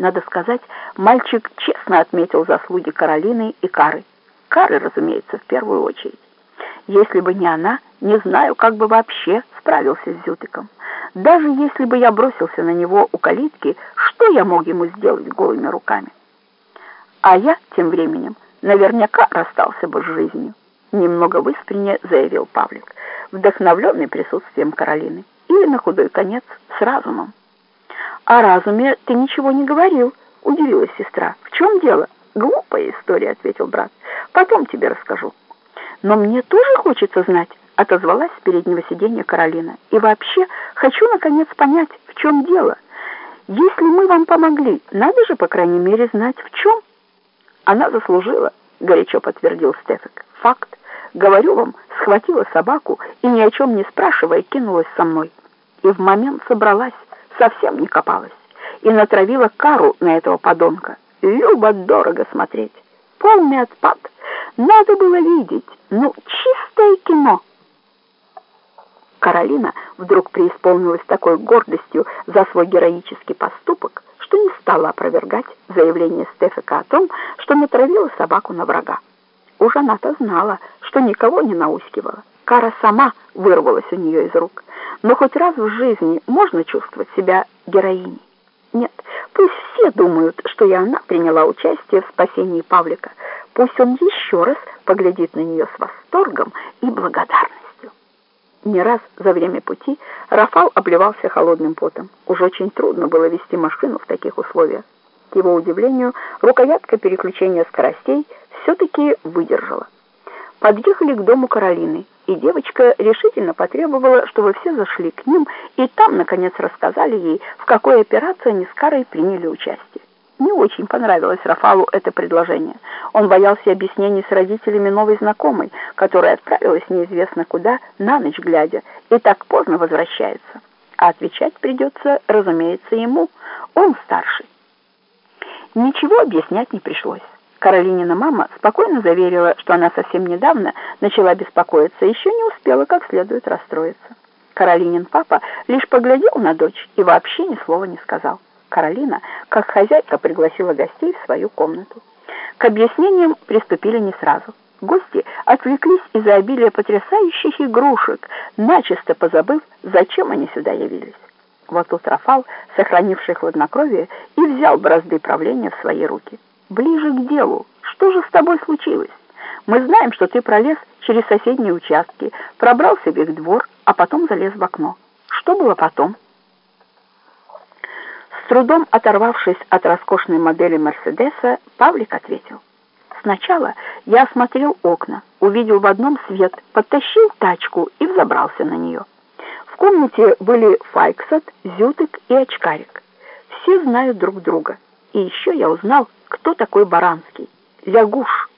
Надо сказать, мальчик честно отметил заслуги Каролины и Кары. Кары, разумеется, в первую очередь. Если бы не она, не знаю, как бы вообще справился с Зютыком. Даже если бы я бросился на него у калитки, что я мог ему сделать голыми руками? А я тем временем наверняка расстался бы с жизнью, немного в заявил Павлик, вдохновленный присутствием Каролины, или на худой конец с разумом. «О разуме ты ничего не говорил», — удивилась сестра. «В чем дело?» «Глупая история», — ответил брат. «Потом тебе расскажу». «Но мне тоже хочется знать», — отозвалась с переднего сиденья Каролина. «И вообще хочу, наконец, понять, в чем дело. Если мы вам помогли, надо же, по крайней мере, знать, в чем». «Она заслужила», — горячо подтвердил Стефик. «Факт. Говорю вам, схватила собаку и, ни о чем не спрашивая, кинулась со мной. И в момент собралась, совсем не копалась, и натравила кару на этого подонка. Любо-дорого смотреть. Полный отпад. Надо было видеть. Ну, чистое кино. Каролина вдруг преисполнилась такой гордостью за свой героический поступок, что не стала опровергать заявление Стефика о том, что натравила собаку на врага. Уж она-то знала, что никого не наускивала. Кара сама вырвалась у нее из рук. Но хоть раз в жизни можно чувствовать себя героиней. Нет, пусть все думают, что и она приняла участие в спасении Павлика. Пусть он еще раз поглядит на нее с восторгом и благодарностью. Не раз за время пути Рафал обливался холодным потом. Уж очень трудно было вести машину в таких условиях. К его удивлению, рукоятка переключения скоростей все-таки выдержала. Подъехали к дому Каролины, и девочка решительно потребовала, чтобы все зашли к ним, и там, наконец, рассказали ей, в какой операции они с Карой приняли участие. Не очень понравилось Рафалу это предложение. Он боялся объяснений с родителями новой знакомой, которая отправилась неизвестно куда, на ночь глядя, и так поздно возвращается. А отвечать придется, разумеется, ему. Он старший. Ничего объяснять не пришлось. Каролинина мама спокойно заверила, что она совсем недавно начала беспокоиться, еще не успела как следует расстроиться. Каролинин папа лишь поглядел на дочь и вообще ни слова не сказал. Каролина, как хозяйка, пригласила гостей в свою комнату. К объяснениям приступили не сразу. Гости отвлеклись из-за обилия потрясающих игрушек, начисто позабыв, зачем они сюда явились. Вот тут Рафал, сохранивший хладнокровие, и взял бразды правления в свои руки. «Ближе к делу. Что же с тобой случилось? Мы знаем, что ты пролез через соседние участки, пробрал себе в двор, а потом залез в окно. Что было потом?» С трудом оторвавшись от роскошной модели Мерседеса, Павлик ответил. «Сначала я осмотрел окна, увидел в одном свет, подтащил тачку и взобрался на нее» комнате были Файксат, Зютык и Очкарик. Все знают друг друга. И еще я узнал, кто такой Баранский. Лягуш.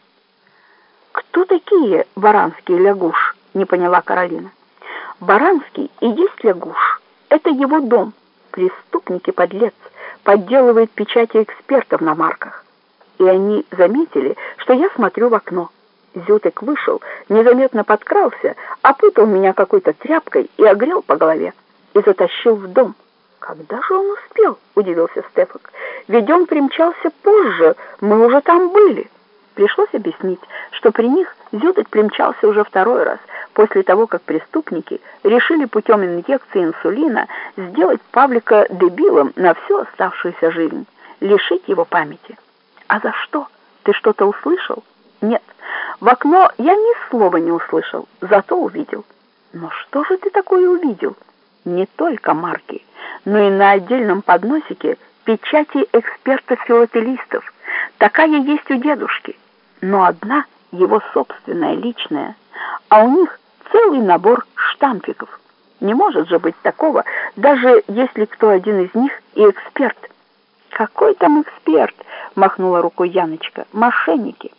Кто такие Баранский и Лягуш? Не поняла Каролина. Баранский и есть Лягуш. Это его дом. Преступник и подлец. Подделывает печати экспертов на марках. И они заметили, что я смотрю в окно. Зютык вышел, незаметно подкрался, опутал меня какой-то тряпкой и огрел по голове, и затащил в дом. «Когда же он успел?» — удивился Стефак. «Ведь он примчался позже, мы уже там были». Пришлось объяснить, что при них Зютык примчался уже второй раз, после того, как преступники решили путем инъекции инсулина сделать Павлика дебилом на всю оставшуюся жизнь, лишить его памяти. «А за что? Ты что-то услышал?» «Нет». В окно я ни слова не услышал, зато увидел. Но что же ты такое увидел? Не только марки, но и на отдельном подносике печати экспертов-филателистов. Такая есть у дедушки, но одна его собственная, личная, а у них целый набор штампиков. Не может же быть такого, даже если кто один из них и эксперт. «Какой там эксперт?» — махнула рукой Яночка. «Мошенники»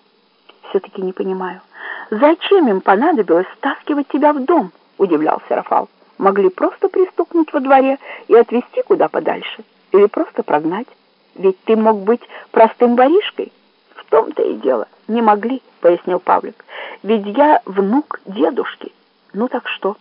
все-таки не понимаю. Зачем им понадобилось стаскивать тебя в дом? Удивлялся Рафал. Могли просто пристукнуть во дворе и отвезти куда подальше. Или просто прогнать. Ведь ты мог быть простым воришкой. В том-то и дело. Не могли, пояснил Павлик. Ведь я внук дедушки. Ну так что?